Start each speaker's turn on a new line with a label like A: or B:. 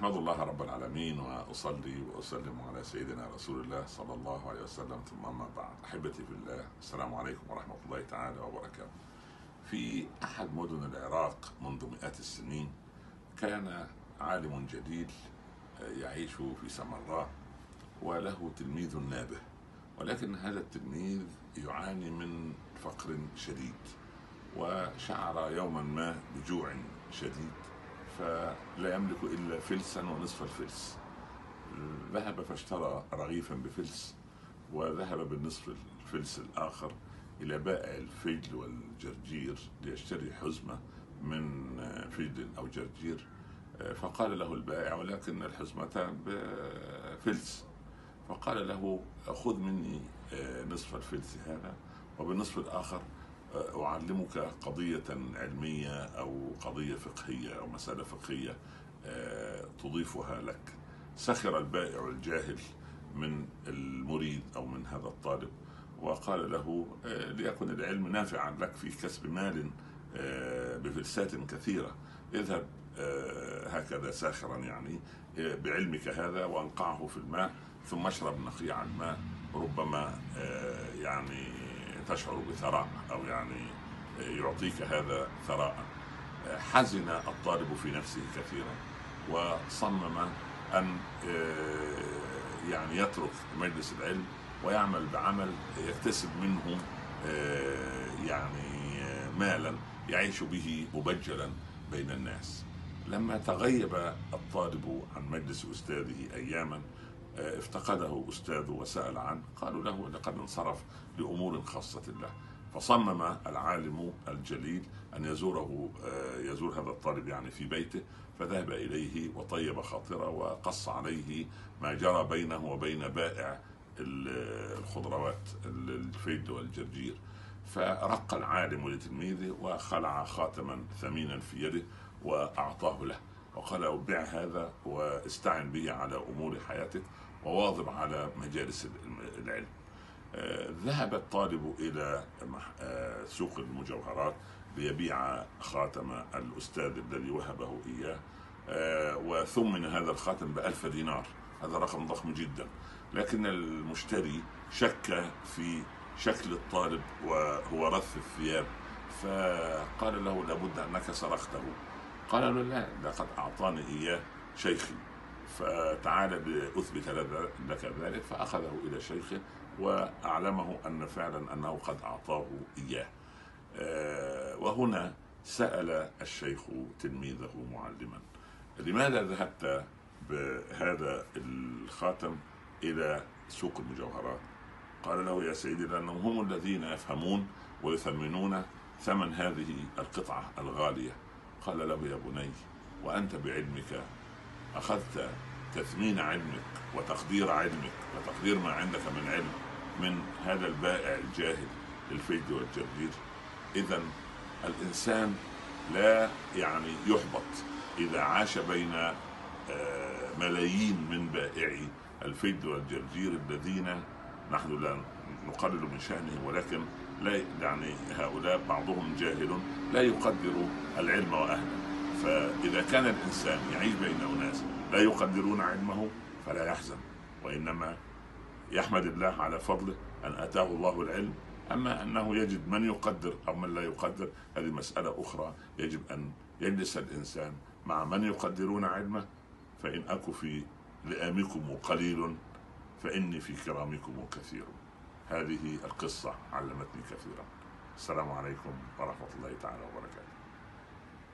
A: احمد الله رب العالمين وأصلي وأسلم على سيدنا رسول الله صلى الله عليه وسلم. ثم أما بعد أحبتي في الله السلام عليكم ورحمة الله تعالى وبركاته. في أحد مدن العراق منذ مئات السنين كان عالم جليل يعيش في سمراء وله تلميذ نابه. ولكن هذا التلميذ يعاني من فقر شديد وشعر يوما ما بجوع شديد. فلا يملك إلا فلسا ونصف الفلس. ذهب فاشترى رغيفا بفلس وذهب بالنصف الفلس الآخر إلى بائع الفجل والجرجير ليشتري حزمة من فجل أو جرجير. فقال له البائع ولكن الحزمة بفلس. فقال له خذ مني نصف الفلس هذا. وبالنصف الآخر أعلمك قضية علمية أو قضية فقهية أو مسألة فقهية تضيفها لك. سخر البائع الجاهل من المريد أو من هذا الطالب وقال له ليكن العلم نافعا لك في كسب مال بفلسات كثيرة. اذهب هكذا ساخرا يعني بعلمك هذا وأنقعه في الماء ثم اشرب نقيع الماء ربما يعني تشعر بثراء أو يعني يعطيك هذا ثراء. حزن الطالب في نفسه كثيرا وصمم أن يعني يترك مجلس العلم ويعمل بعمل يكتسب منه يعني مالا يعيش به مبجلا بين الناس. لما تغيب الطالب عن مجلس أستاذه اياما افتقده استاذه وسأل عنه. قالوا له لقد انصرف لأمور خاصة له فصمم العالم الجليل أن يزوره يزور هذا الطالب يعني في بيته. فذهب إليه وطيب خاطره وقص عليه ما جرى بينه وبين بائع الخضروات الفيل والجرجير. فرق العالم لتلميذه وخلع خاتما ثمينا في يده وأعطاه له. وقال بع هذا واستعن به على أمور حياتك وواظب على مجالس العلم. ذهب الطالب إلى سوق المجوهرات ليبيع خاتم الأستاذ الذي وهبه إياه. وثمن هذا الخاتم بألف دينار. هذا رقم ضخم جدا. لكن المشتري شك في شكل الطالب وهو رث الثياب. فقال له لابد أنك سرقته. قال له لا لقد أعطاني إياه شيخي. فتعال لاثبت لك ذلك فأخذه إلى شيخه وأعلمه أن فعلا أنه قد أعطاه إياه. وهنا سأل الشيخ تلميذه معلما لماذا ذهبت بهذا الخاتم إلى سوق المجوهرات؟ قال له يا سيدي لأنهم هم الذين يفهمون ويثمنون ثمن هذه القطعة الغالية. قال له يا بني وأنت بعلمك أخذت تثمين علمك وتقدير علمك وتقدير ما عندك من علم من هذا البائع الجاهل للفيد والجرجير إذا الإنسان لا يعني يحبط إذا عاش بين ملايين من بائعي الفيد والجرجير الذين نحن لا نقلل من شانهم ولكن لا يعني هؤلاء بعضهم جاهل لا يقدر العلم وأهله. فإذا كان الإنسان يعيش بين أناس لا يقدرون علمه فلا يحزن وإنما يحمد الله على فضله أن أتاه الله العلم. أما أنه يجد من يقدر أو من لا يقدر هذه مسألة أخرى. يجب أن يجلس الإنسان مع من يقدرون علمه. فإن اك في لئامكم قليل فإني في كرامكم كثير. هذه القصة علمتني كثيرا. السلام عليكم ورحمة الله تعالى وبركاته.